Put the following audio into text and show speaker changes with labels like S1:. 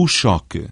S1: o choque.